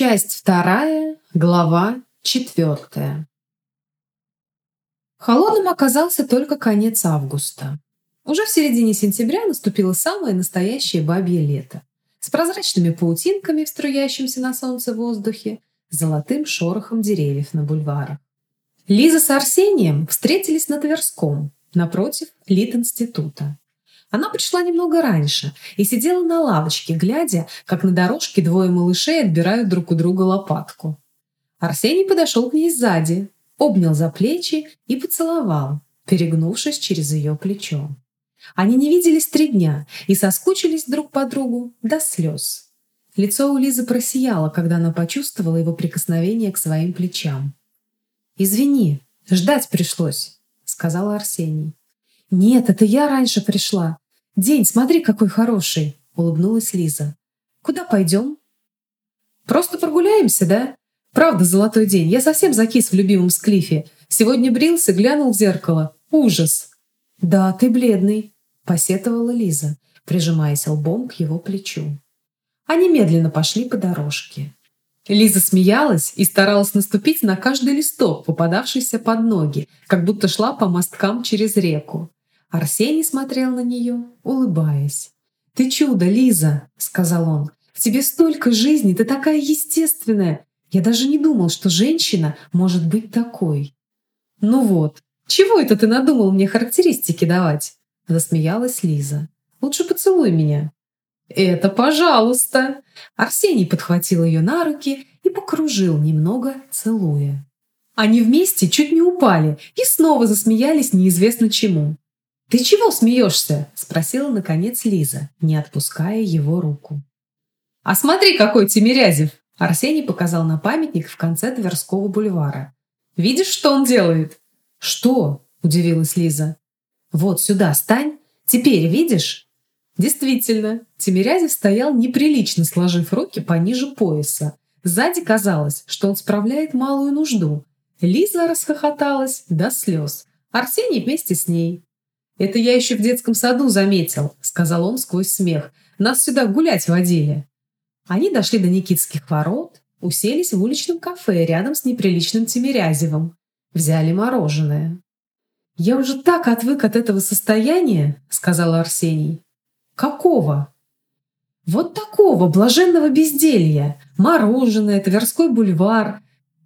Часть вторая, глава четвертая. Холодным оказался только конец августа. Уже в середине сентября наступило самое настоящее бабье лето. С прозрачными паутинками в на солнце воздухе, золотым шорохом деревьев на бульварах. Лиза с Арсением встретились на Тверском, напротив Лит-института. Она пришла немного раньше и сидела на лавочке, глядя, как на дорожке двое малышей отбирают друг у друга лопатку. Арсений подошел к ней сзади, обнял за плечи и поцеловал, перегнувшись через ее плечо. Они не виделись три дня и соскучились друг по другу до слез. Лицо у Лизы просияло, когда она почувствовала его прикосновение к своим плечам. «Извини, ждать пришлось», — сказал Арсений. «Нет, это я раньше пришла. День, смотри, какой хороший!» — улыбнулась Лиза. «Куда пойдем?» «Просто прогуляемся, да? Правда, золотой день. Я совсем закис в любимом склифе. Сегодня брился, глянул в зеркало. Ужас!» «Да, ты бледный», — посетовала Лиза, прижимаясь лбом к его плечу. Они медленно пошли по дорожке. Лиза смеялась и старалась наступить на каждый листок, попадавшийся под ноги, как будто шла по мосткам через реку. Арсений смотрел на нее, улыбаясь. «Ты чудо, Лиза!» — сказал он. «В тебе столько жизни, ты такая естественная! Я даже не думал, что женщина может быть такой!» «Ну вот, чего это ты надумал мне характеристики давать?» — засмеялась Лиза. «Лучше поцелуй меня». «Это пожалуйста!» Арсений подхватил ее на руки и покружил немного, целуя. Они вместе чуть не упали и снова засмеялись неизвестно чему. «Ты чего смеешься?» – спросила, наконец, Лиза, не отпуская его руку. «А смотри, какой Тимирязев!» Арсений показал на памятник в конце Тверского бульвара. «Видишь, что он делает?» «Что?» – удивилась Лиза. «Вот сюда стань. Теперь видишь?» Действительно, Тимирязев стоял неприлично, сложив руки пониже пояса. Сзади казалось, что он справляет малую нужду. Лиза расхохоталась до слез. Арсений вместе с ней. «Это я еще в детском саду заметил», — сказал он сквозь смех. «Нас сюда гулять водили». Они дошли до Никитских ворот, уселись в уличном кафе рядом с неприличным Тимирязевым. Взяли мороженое. «Я уже так отвык от этого состояния», — сказал Арсений. «Какого?» «Вот такого блаженного безделья. Мороженое, Тверской бульвар.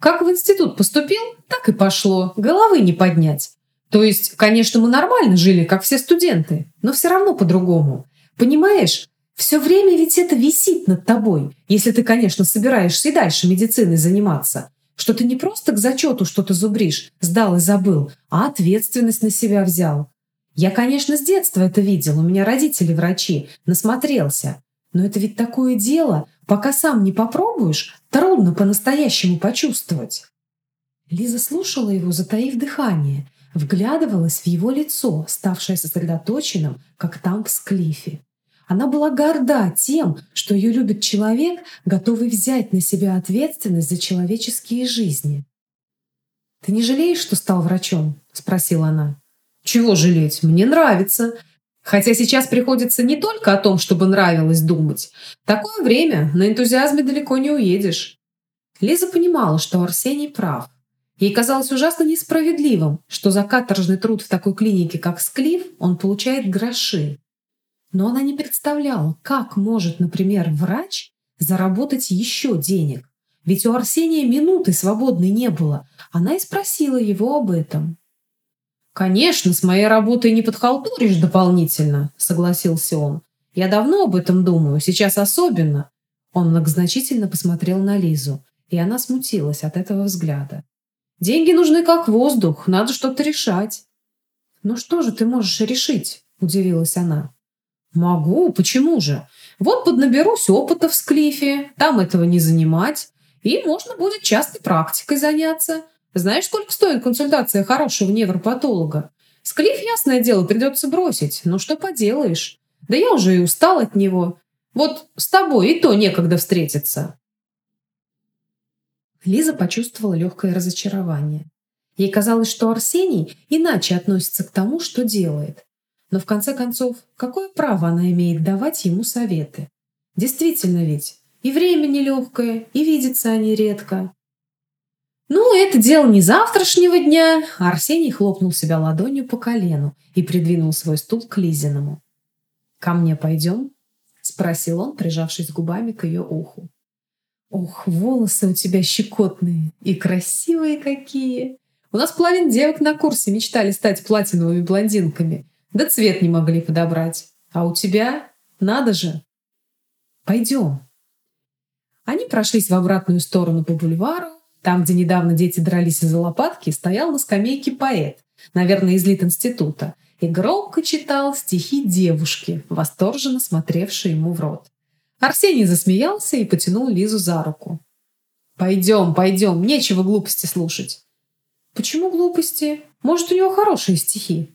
Как в институт поступил, так и пошло. Головы не поднять. То есть, конечно, мы нормально жили, как все студенты, но все равно по-другому. Понимаешь, все время ведь это висит над тобой, если ты, конечно, собираешься и дальше медициной заниматься. Что ты не просто к зачету что-то зубришь, сдал и забыл, а ответственность на себя взял. Я, конечно, с детства это видел, у меня родители врачи, насмотрелся. Но это ведь такое дело, пока сам не попробуешь, трудно по-настоящему почувствовать. Лиза слушала его, затаив дыхание – вглядывалась в его лицо, ставшее сосредоточенным, как там в склифе. Она была горда тем, что ее любит человек, готовый взять на себя ответственность за человеческие жизни. «Ты не жалеешь, что стал врачом?» — спросила она. «Чего жалеть? Мне нравится. Хотя сейчас приходится не только о том, чтобы нравилось думать. Такое время на энтузиазме далеко не уедешь». Лиза понимала, что Арсений прав. Ей казалось ужасно несправедливым, что за каторжный труд в такой клинике, как Склиф, он получает гроши. Но она не представляла, как может, например, врач заработать еще денег. Ведь у Арсения минуты свободной не было. Она и спросила его об этом. «Конечно, с моей работой не подхалтуришь дополнительно», — согласился он. «Я давно об этом думаю, сейчас особенно». Он многозначительно посмотрел на Лизу, и она смутилась от этого взгляда. Деньги нужны как воздух, надо что-то решать. Ну что же ты можешь решить? Удивилась она. Могу, почему же? Вот поднаберусь опыта в склифе, там этого не занимать, и можно будет частой практикой заняться. Знаешь, сколько стоит консультация хорошего невропатолога? Склиф, ясное дело, придется бросить, но что поделаешь? Да я уже и устал от него. Вот с тобой и то некогда встретиться. Лиза почувствовала легкое разочарование. Ей казалось, что Арсений иначе относится к тому, что делает. Но в конце концов, какое право она имеет давать ему советы? Действительно ведь, И время нелегкое, и видятся они редко. Ну, это дело не завтрашнего дня. Арсений хлопнул себя ладонью по колену и придвинул свой стул к Лизиному. «Ко мне пойдем?» — спросил он, прижавшись губами к ее уху. «Ох, волосы у тебя щекотные и красивые какие! У нас половина девок на курсе мечтали стать платиновыми блондинками, да цвет не могли подобрать. А у тебя надо же! Пойдем!» Они прошлись в обратную сторону по бульвару. Там, где недавно дети дрались из-за лопатки, стоял на скамейке поэт, наверное, из Лит-института, и громко читал стихи девушки, восторженно смотревшей ему в рот. Арсений засмеялся и потянул Лизу за руку. «Пойдем, пойдем, нечего глупости слушать». «Почему глупости? Может, у него хорошие стихи?»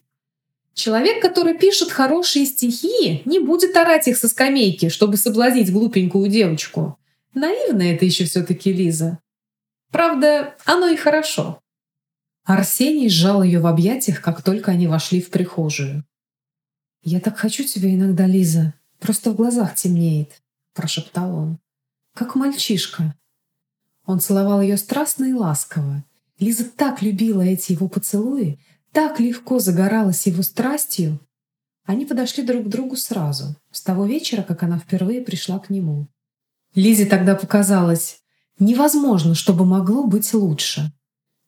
Человек, который пишет хорошие стихи, не будет орать их со скамейки, чтобы соблазнить глупенькую девочку. Наивная это еще все-таки Лиза. Правда, оно и хорошо. Арсений сжал ее в объятиях, как только они вошли в прихожую. «Я так хочу тебя иногда, Лиза. Просто в глазах темнеет», — прошептал он. «Как мальчишка». Он целовал ее страстно и ласково. Лиза так любила эти его поцелуи, так легко загоралась его страстью. Они подошли друг к другу сразу, с того вечера, как она впервые пришла к нему. Лизе тогда показалось, невозможно, чтобы могло быть лучше.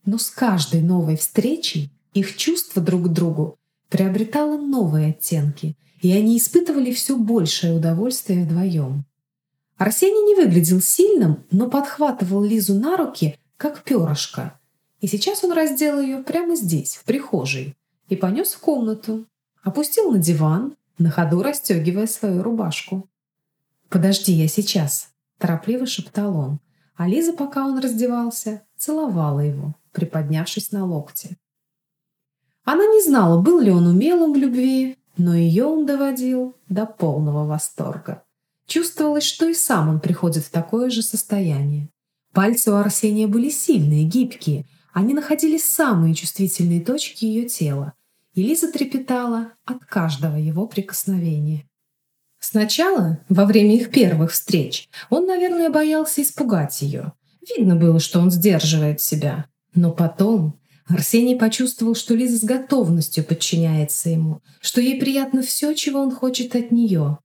Но с каждой новой встречей их чувство друг к другу приобретало новые оттенки, и они испытывали все большее удовольствие вдвоем. Арсений не выглядел сильным, но подхватывал Лизу на руки, как перышко. И сейчас он раздел ее прямо здесь, в прихожей, и понес в комнату. Опустил на диван, на ходу расстегивая свою рубашку. «Подожди, я сейчас», — торопливо шептал он. А Лиза, пока он раздевался, целовала его, приподнявшись на локте. Она не знала, был ли он умелым в любви, но ее он доводил до полного восторга. Чувствовалось, что и сам он приходит в такое же состояние. Пальцы у Арсения были сильные, гибкие. Они находили самые чувствительные точки ее тела. И Лиза трепетала от каждого его прикосновения. Сначала, во время их первых встреч, он, наверное, боялся испугать ее. Видно было, что он сдерживает себя. Но потом Арсений почувствовал, что Лиза с готовностью подчиняется ему, что ей приятно все, чего он хочет от нее.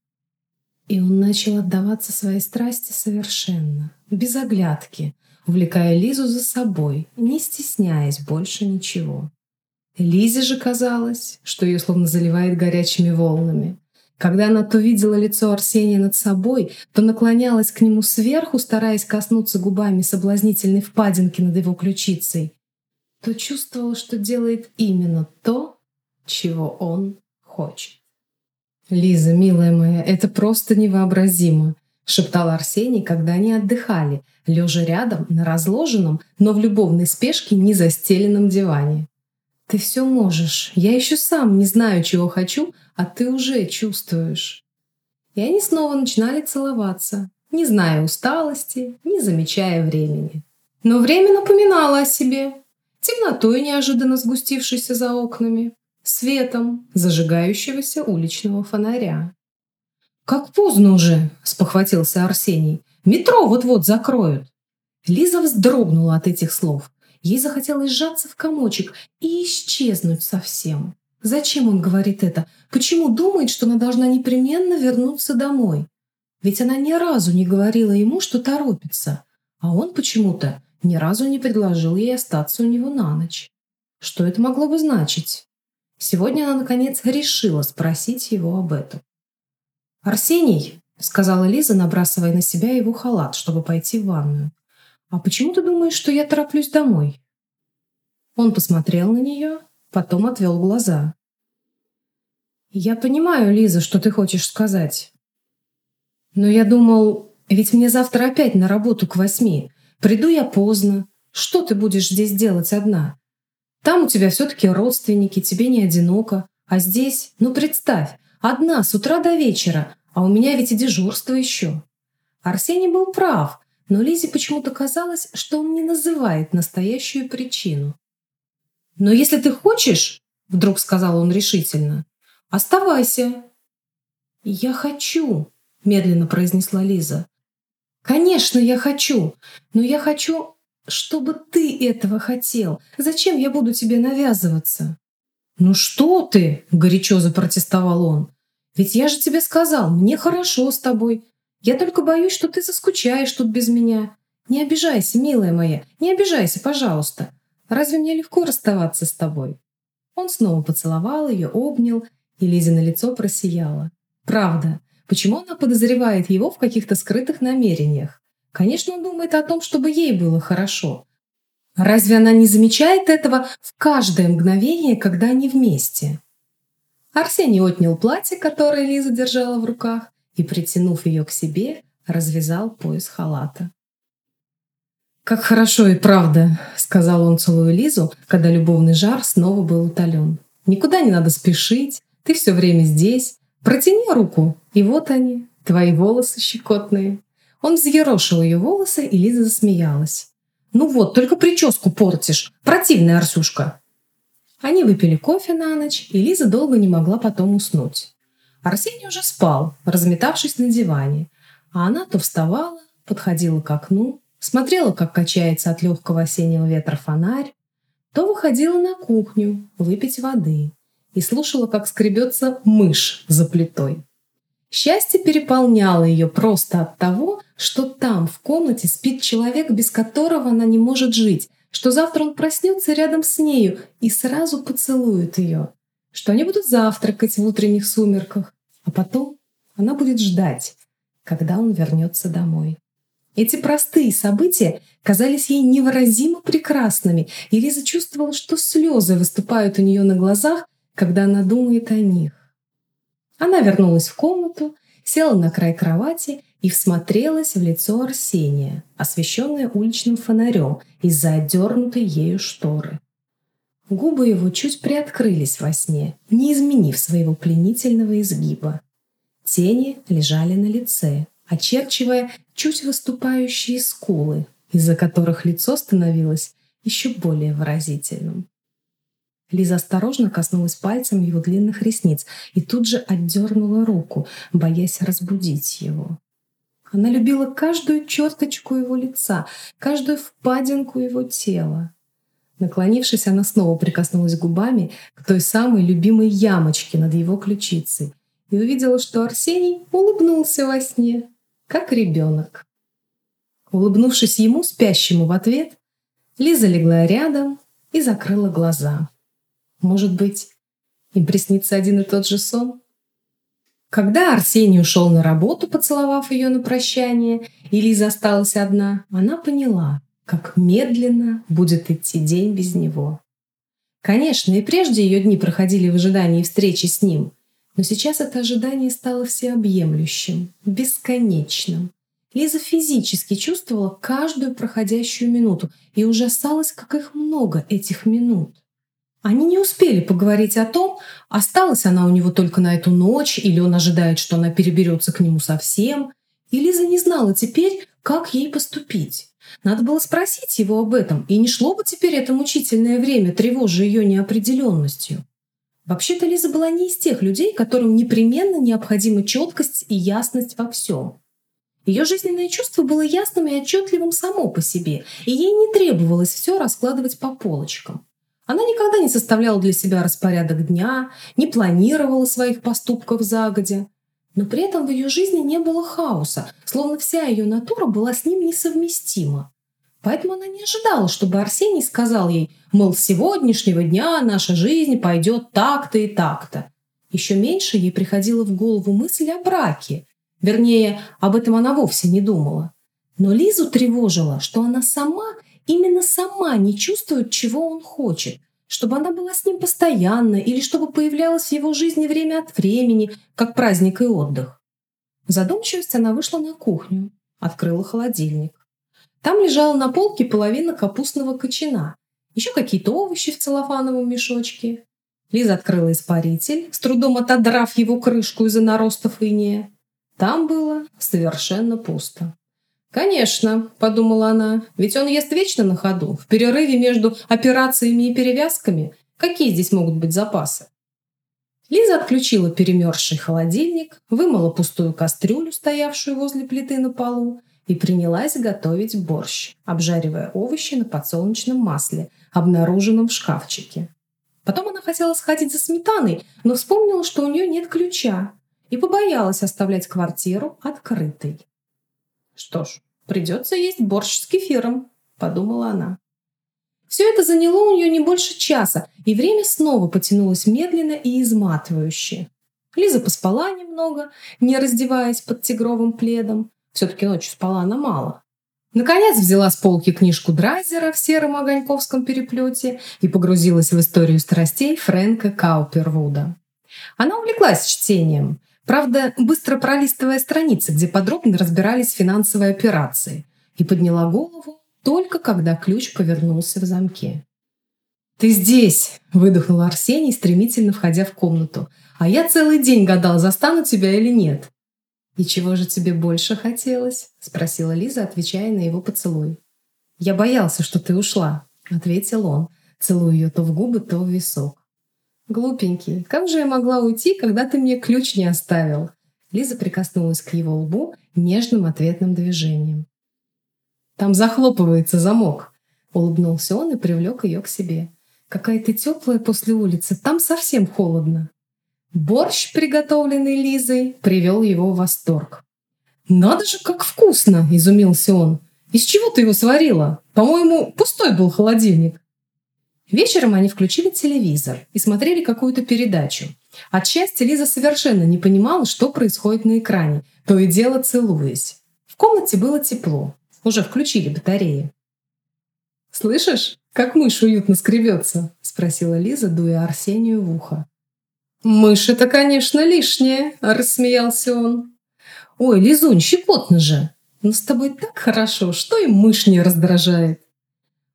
И он начал отдаваться своей страсти совершенно, без оглядки, увлекая Лизу за собой, не стесняясь больше ничего. Лизе же казалось, что ее словно заливает горячими волнами. Когда она то видела лицо Арсения над собой, то наклонялась к нему сверху, стараясь коснуться губами соблазнительной впадинки над его ключицей, то чувствовала, что делает именно то, чего он хочет. «Лиза, милая моя, это просто невообразимо», — шептал Арсений, когда они отдыхали, лежа рядом на разложенном, но в любовной спешке незастеленном диване. «Ты все можешь. Я еще сам не знаю, чего хочу, а ты уже чувствуешь». И они снова начинали целоваться, не зная усталости, не замечая времени. Но время напоминало о себе, темнотой неожиданно сгустившейся за окнами, светом зажигающегося уличного фонаря. «Как поздно уже!» – спохватился Арсений. «Метро вот-вот закроют!» Лиза вздрогнула от этих слов. Ей захотелось сжаться в комочек и исчезнуть совсем. Зачем он говорит это? Почему думает, что она должна непременно вернуться домой? Ведь она ни разу не говорила ему, что торопится. А он почему-то ни разу не предложил ей остаться у него на ночь. Что это могло бы значить? Сегодня она, наконец, решила спросить его об этом. «Арсений», — сказала Лиза, набрасывая на себя его халат, чтобы пойти в ванную, «а почему ты думаешь, что я тороплюсь домой?» Он посмотрел на нее, потом отвел глаза. «Я понимаю, Лиза, что ты хочешь сказать. Но я думал, ведь мне завтра опять на работу к восьми. Приду я поздно. Что ты будешь здесь делать одна? Там у тебя все-таки родственники, тебе не одиноко. А здесь, ну представь, одна с утра до вечера, а у меня ведь и дежурство еще. Арсений был прав, но Лизе почему-то казалось, что он не называет настоящую причину. «Но если ты хочешь, — вдруг сказал он решительно, — оставайся». «Я хочу», — медленно произнесла Лиза. «Конечно, я хочу, но я хочу, чтобы ты этого хотел. Зачем я буду тебе навязываться?» «Ну что ты?» — горячо запротестовал он. «Ведь я же тебе сказал, мне хорошо с тобой. Я только боюсь, что ты заскучаешь тут без меня. Не обижайся, милая моя, не обижайся, пожалуйста. Разве мне легко расставаться с тобой?» Он снова поцеловал ее, обнял, и Лизе на лицо просияло. «Правда, почему она подозревает его в каких-то скрытых намерениях? Конечно, он думает о том, чтобы ей было хорошо. Разве она не замечает этого в каждое мгновение, когда они вместе?» Арсений отнял платье, которое Лиза держала в руках, и, притянув ее к себе, развязал пояс халата. «Как хорошо и правда», — сказал он, целуя Лизу, когда любовный жар снова был утолен. «Никуда не надо спешить, ты все время здесь. Протяни руку, и вот они, твои волосы щекотные». Он взъерошил ее волосы, и Лиза засмеялась. «Ну вот, только прическу портишь. Противная Арсюшка!» Они выпили кофе на ночь, и Лиза долго не могла потом уснуть. Арсений уже спал, разметавшись на диване, а она то вставала, подходила к окну, смотрела, как качается от легкого осеннего ветра фонарь, то выходила на кухню выпить воды и слушала, как скребется мышь за плитой. Счастье переполняло ее просто от того, что там, в комнате, спит человек, без которого она не может жить, что завтра он проснется рядом с нею и сразу поцелует ее, что они будут завтракать в утренних сумерках, а потом она будет ждать, когда он вернется домой. Эти простые события казались ей невыразимо прекрасными, и Лиза чувствовала, что слезы выступают у нее на глазах, когда она думает о них. Она вернулась в комнату, села на край кровати и всмотрелась в лицо Арсения, освещенное уличным фонарем из-за отдернутой ею шторы. Губы его чуть приоткрылись во сне, не изменив своего пленительного изгиба. Тени лежали на лице, очерчивая чуть выступающие скулы, из-за которых лицо становилось еще более выразительным. Лиза осторожно коснулась пальцем его длинных ресниц и тут же отдернула руку, боясь разбудить его. Она любила каждую черточку его лица, каждую впадинку его тела. Наклонившись, она снова прикоснулась губами к той самой любимой ямочке над его ключицей и увидела, что Арсений улыбнулся во сне, как ребенок. Улыбнувшись ему, спящему в ответ, Лиза легла рядом и закрыла глаза. Может быть, им приснится один и тот же сон? Когда Арсений ушел на работу, поцеловав ее на прощание, и Лиза осталась одна, она поняла, как медленно будет идти день без него. Конечно, и прежде ее дни проходили в ожидании встречи с ним, но сейчас это ожидание стало всеобъемлющим, бесконечным. Лиза физически чувствовала каждую проходящую минуту и ужасалась, как их много этих минут. Они не успели поговорить о том, осталась она у него только на эту ночь, или он ожидает, что она переберется к нему совсем. И Лиза не знала теперь, как ей поступить. Надо было спросить его об этом, и не шло бы теперь это мучительное время, тревожа ее неопределенностью. Вообще-то Лиза была не из тех людей, которым непременно необходима четкость и ясность во всем. Ее жизненное чувство было ясным и отчетливым само по себе, и ей не требовалось все раскладывать по полочкам. Она никогда не составляла для себя распорядок дня, не планировала своих поступков загодя. Но при этом в ее жизни не было хаоса, словно вся ее натура была с ним несовместима. Поэтому она не ожидала, чтобы Арсений сказал ей, мол, с сегодняшнего дня наша жизнь пойдет так-то и так-то. Еще меньше ей приходила в голову мысль о браке. Вернее, об этом она вовсе не думала. Но Лизу тревожило, что она сама именно сама не чувствует, чего он хочет, чтобы она была с ним постоянно или чтобы появлялась в его жизни время от времени, как праздник и отдых. В задумчивость она вышла на кухню, открыла холодильник. Там лежала на полке половина капустного кочана, еще какие-то овощи в целлофановом мешочке. Лиза открыла испаритель, с трудом отодрав его крышку из-за наростов иния. Там было совершенно пусто. «Конечно», — подумала она, — «ведь он ест вечно на ходу, в перерыве между операциями и перевязками. Какие здесь могут быть запасы?» Лиза отключила перемерзший холодильник, вымыла пустую кастрюлю, стоявшую возле плиты на полу, и принялась готовить борщ, обжаривая овощи на подсолнечном масле, обнаруженном в шкафчике. Потом она хотела сходить за сметаной, но вспомнила, что у нее нет ключа, и побоялась оставлять квартиру открытой. «Что ж, придется есть борщ с кефиром», — подумала она. Все это заняло у нее не больше часа, и время снова потянулось медленно и изматывающе. Лиза поспала немного, не раздеваясь под тигровым пледом. Все-таки ночью спала она мало. Наконец взяла с полки книжку Драйзера в сером огоньковском переплете и погрузилась в историю страстей Фрэнка Каупервуда. Она увлеклась чтением, правда, быстро пролистывая страницы, где подробно разбирались финансовые операции, и подняла голову только когда ключ повернулся в замке. «Ты здесь!» – выдохнул Арсений, стремительно входя в комнату. «А я целый день гадал, застану тебя или нет». «И чего же тебе больше хотелось?» – спросила Лиза, отвечая на его поцелуй. «Я боялся, что ты ушла», – ответил он, целуя ее то в губы, то в висок. «Глупенький, как же я могла уйти, когда ты мне ключ не оставил?» Лиза прикоснулась к его лбу нежным ответным движением. Там захлопывается замок. Улыбнулся он и привлек ее к себе. Какая ты теплая после улицы, там совсем холодно. Борщ, приготовленный Лизой, привел его в восторг. «Надо же, как вкусно!» – изумился он. «Из чего ты его сварила? По-моему, пустой был холодильник». Вечером они включили телевизор и смотрели какую-то передачу. От счастья Лиза совершенно не понимала, что происходит на экране, то и дело целуясь. В комнате было тепло. Уже включили батареи. «Слышишь, как мышь уютно скребется?» — спросила Лиза, дуя Арсению в ухо. «Мышь — это, конечно, лишнее», — рассмеялся он. «Ой, Лизунь, щекотно же! Но с тобой так хорошо, что и мышь не раздражает».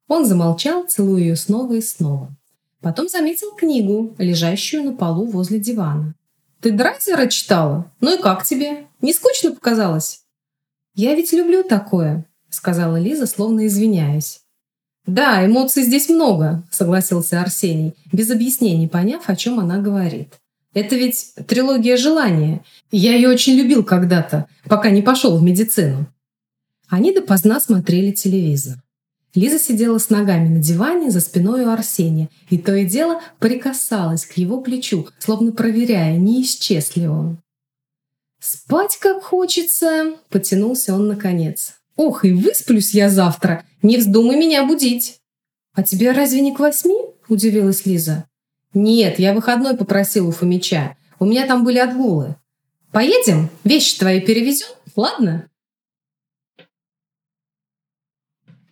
Он замолчал, целуя ее снова и снова. Потом заметил книгу, лежащую на полу возле дивана. «Ты Драйзера читала? Ну и как тебе? Не скучно показалось?» «Я ведь люблю такое сказала Лиза, словно извиняясь. «Да, эмоций здесь много», — согласился Арсений, без объяснений поняв, о чем она говорит. «Это ведь трилогия желания. Я ее очень любил когда-то, пока не пошел в медицину». Они допоздна смотрели телевизор. Лиза сидела с ногами на диване за спиной у Арсения и то и дело прикасалась к его плечу, словно проверяя, не исчез ли он. «Спать как хочется!» — потянулся он наконец. Ох, и высплюсь я завтра. Не вздумай меня будить. А тебе разве не к восьми? Удивилась Лиза. Нет, я выходной попросил у Фомича. У меня там были отгулы. Поедем? Вещи твои перевезем? Ладно?